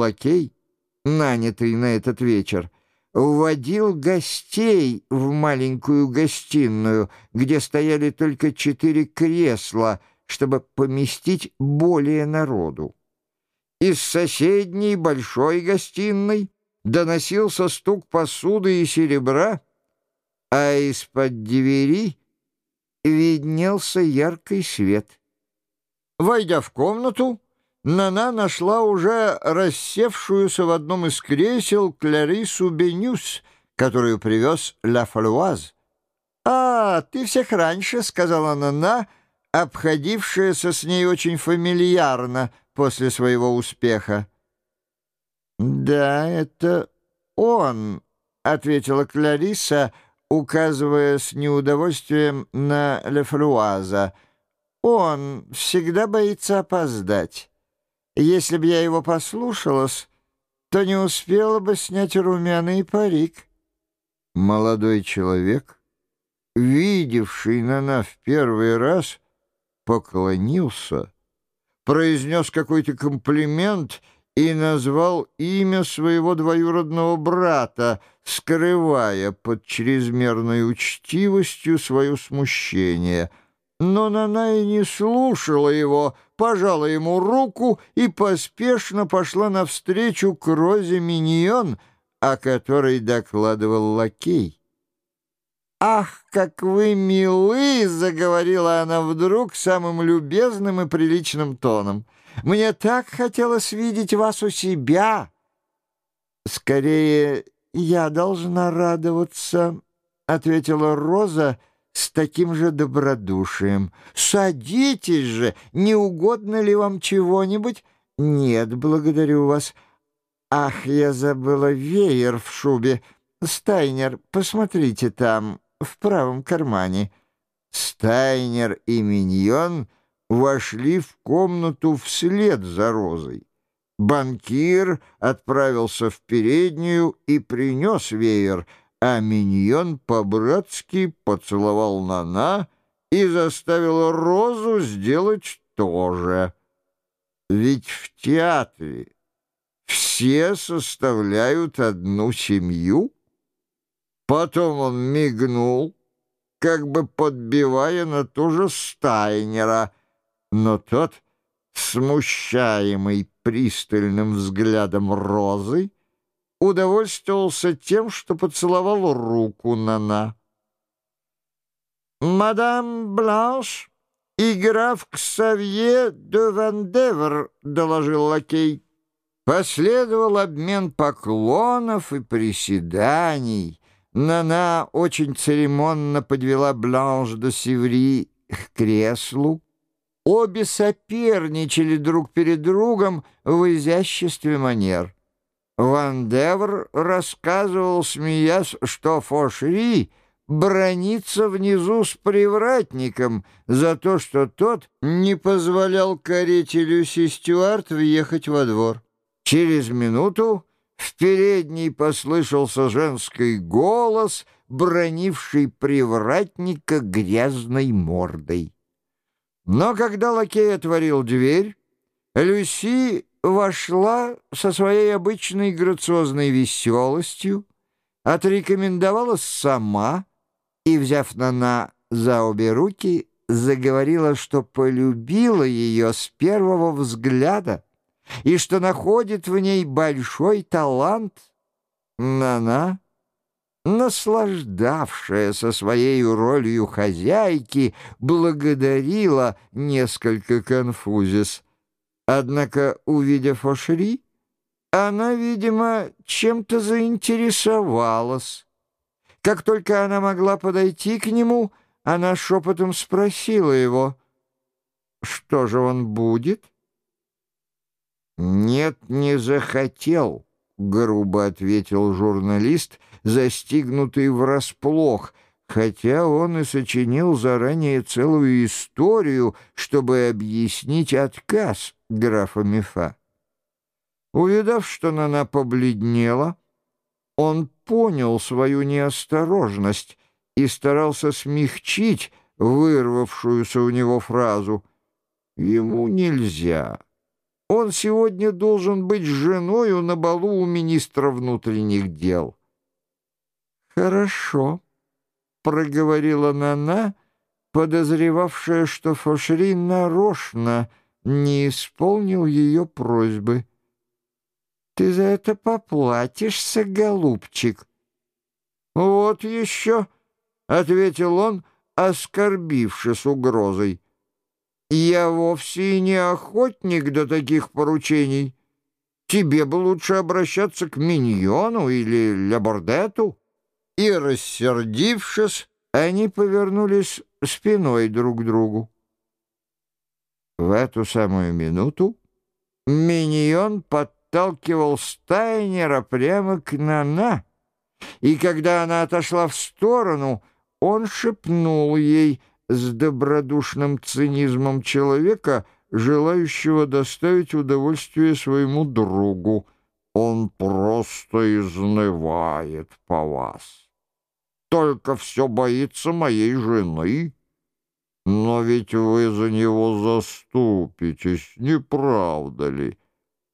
лакей, нанятый на этот вечер, вводил гостей в маленькую гостиную, где стояли только четыре кресла, чтобы поместить более народу. Из соседней большой гостиной доносился стук посуды и серебра, а из-под двери виднелся яркий свет. Войдя в комнату, Нана нашла уже рассевшуюся в одном из кресел Кларису Бенюс, которую привез Ла Фалуаз. «А, ты всех раньше», — сказала Нана, обходившаяся с ней очень фамильярно после своего успеха. «Да, это он», — ответила Клариса, указывая с неудовольствием на Лефруаза. «Он всегда боится опоздать». Если б я его послушалась, то не успела бы снять румяный парик. Молодой человек, видевший Нана в первый раз, поклонился, произнес какой-то комплимент и назвал имя своего двоюродного брата, скрывая под чрезмерной учтивостью свое смущение. Но Нана и не слушала его, — пожала ему руку и поспешно пошла навстречу к Розе Миньон, о которой докладывал лакей. «Ах, как вы милы!» — заговорила она вдруг самым любезным и приличным тоном. «Мне так хотелось видеть вас у себя!» «Скорее, я должна радоваться», — ответила Роза, — с таким же добродушием. «Садитесь же! Не угодно ли вам чего-нибудь?» «Нет, благодарю вас». «Ах, я забыла веер в шубе. Стайнер, посмотрите там, в правом кармане». Стайнер и Миньон вошли в комнату вслед за Розой. Банкир отправился в переднюю и принес веер — а миньон по-братски поцеловал Нана и заставил Розу сделать то же. Ведь в театре все составляют одну семью. Потом он мигнул, как бы подбивая на ту же Стайнера, но тот, смущаемый пристальным взглядом Розы, удовольствовался тем, что поцеловал руку Нана. «Мадам Бланш и граф Ксавье де Вандевр», — доложил лакей. Последовал обмен поклонов и приседаний. Нана очень церемонно подвела Бланш де Севри к креслу. Обе соперничали друг перед другом в изяществе манер. Ван Девр рассказывал, смеясь, что Фошри бронится внизу с привратником за то, что тот не позволял карете Люси Стюарт въехать во двор. Через минуту в передней послышался женский голос, бронивший привратника грязной мордой. Но когда лакей отворил дверь, Люси вошла со своей обычной грациозной веселостью, отрекомендовалась сама и, взяв Нана за обе руки, заговорила, что полюбила ее с первого взгляда и что находит в ней большой талант. Нана, наслаждавшаяся своей ролью хозяйки, благодарила несколько конфузис — Однако, увидев Ошри, она, видимо, чем-то заинтересовалась. Как только она могла подойти к нему, она шепотом спросила его, что же он будет? «Нет, не захотел», — грубо ответил журналист, застигнутый врасплох — хотя он и сочинил заранее целую историю, чтобы объяснить отказ графа Мефа. Увидав, что Нана побледнела, он понял свою неосторожность и старался смягчить вырвавшуюся у него фразу. Ему нельзя. он сегодня должен быть женою на балу у министра внутренних дел. «Хорошо», — проговорила Нана, подозревавшая, что Фошри нарочно не исполнил ее просьбы. «Ты за это поплатишься, голубчик». «Вот еще», — ответил он, оскорбившись угрозой. «Я вовсе и не охотник до таких поручений. Тебе бы лучше обращаться к Миньону или Лябордету». И, рассердившись, они повернулись спиной друг к другу. В эту самую минуту Миньон подталкивал Стайнера прямо к Нана, и когда она отошла в сторону, он шепнул ей с добродушным цинизмом человека, желающего доставить удовольствие своему другу. «Он просто изнывает по вас. Только все боится моей жены. Но ведь вы за него заступитесь, не правда ли?»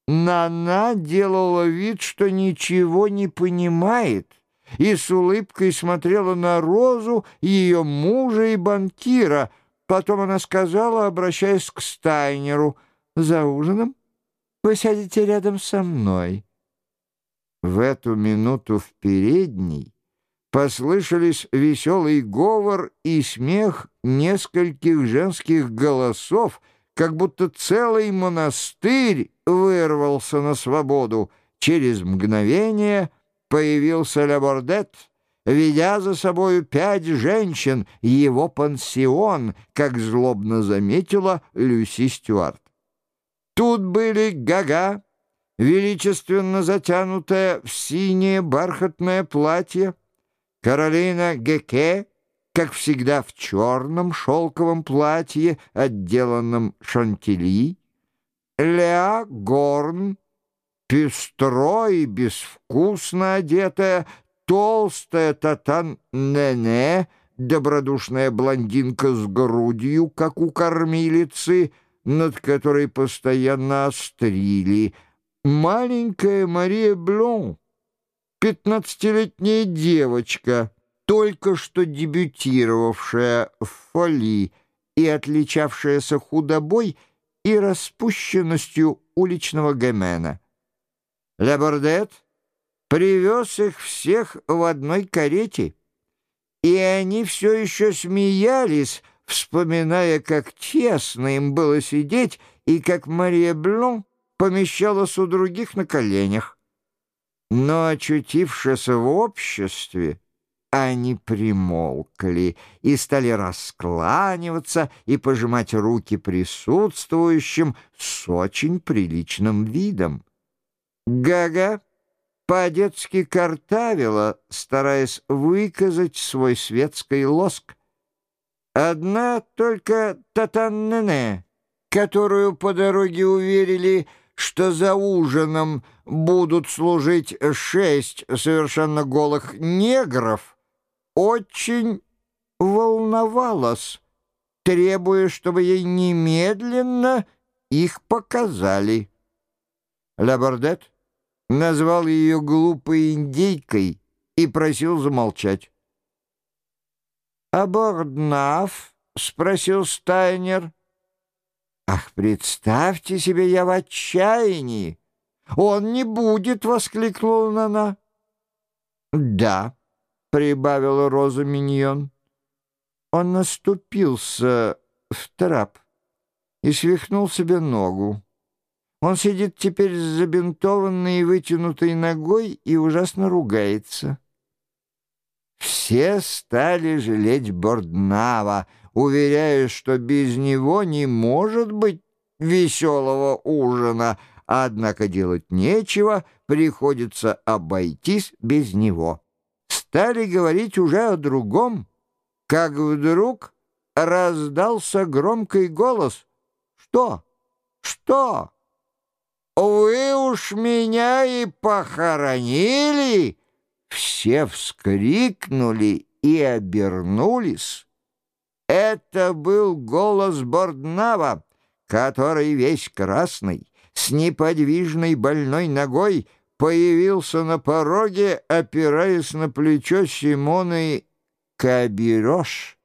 Нана делала вид, что ничего не понимает и с улыбкой смотрела на Розу, ее мужа и банкира. Потом она сказала, обращаясь к Стайнеру, «За ужином вы сядете рядом со мной». В эту минуту в передней послышались веселый говор и смех нескольких женских голосов, как будто целый монастырь вырвался на свободу. Через мгновение — появился Лебордет, ведя за собою пять женщин, его пансион, как злобно заметила Люси Стюарт. Тут были Гага, величественно затянутая в синее бархатное платье, Каролина Геке, как всегда в черном шелковом платье, отделанном шантили, Леа Горн, пестро и безвкусно одетая, толстая татан-нене, добродушная блондинка с грудью, как у кормилицы, над которой постоянно острили, маленькая Мария Блон, пятнадцатилетняя девочка, только что дебютировавшая в фоли и отличавшаяся худобой и распущенностью уличного гомена. Лабордет привез их всех в одной карете, и они все еще смеялись, вспоминая, как тесно им было сидеть и как Мария Блон помещалась у других на коленях. Но, очутившись в обществе, они примолкли и стали раскланиваться и пожимать руки присутствующим с очень приличным видом. Гага по-детски картавила, стараясь выказать свой светский лоск. Одна только Татаннене, которую по дороге уверили, что за ужином будут служить шесть совершенно голых негров, очень волновалась, требуя, чтобы ей немедленно их показали. Лабордет назвал ее глупой индейкой и просил замолчать. «Аборднав?» — спросил Стайнер. «Ах, представьте себе, я в отчаянии! Он не будет!» — воскликнула она. «Да», — прибавила Роза Миньон. Он наступился в трап и свихнул себе ногу. Он сидит теперь с забинтованной и вытянутой ногой и ужасно ругается. Все стали жалеть Борднава, уверяя, что без него не может быть веселого ужина, однако делать нечего, приходится обойтись без него. Стали говорить уже о другом, как вдруг раздался громкий голос. «Что? Что?» «Вы уж меня и похоронили!» Все вскрикнули и обернулись. Это был голос Борднава, который весь красный, с неподвижной больной ногой появился на пороге, опираясь на плечо Симоны Кабирош.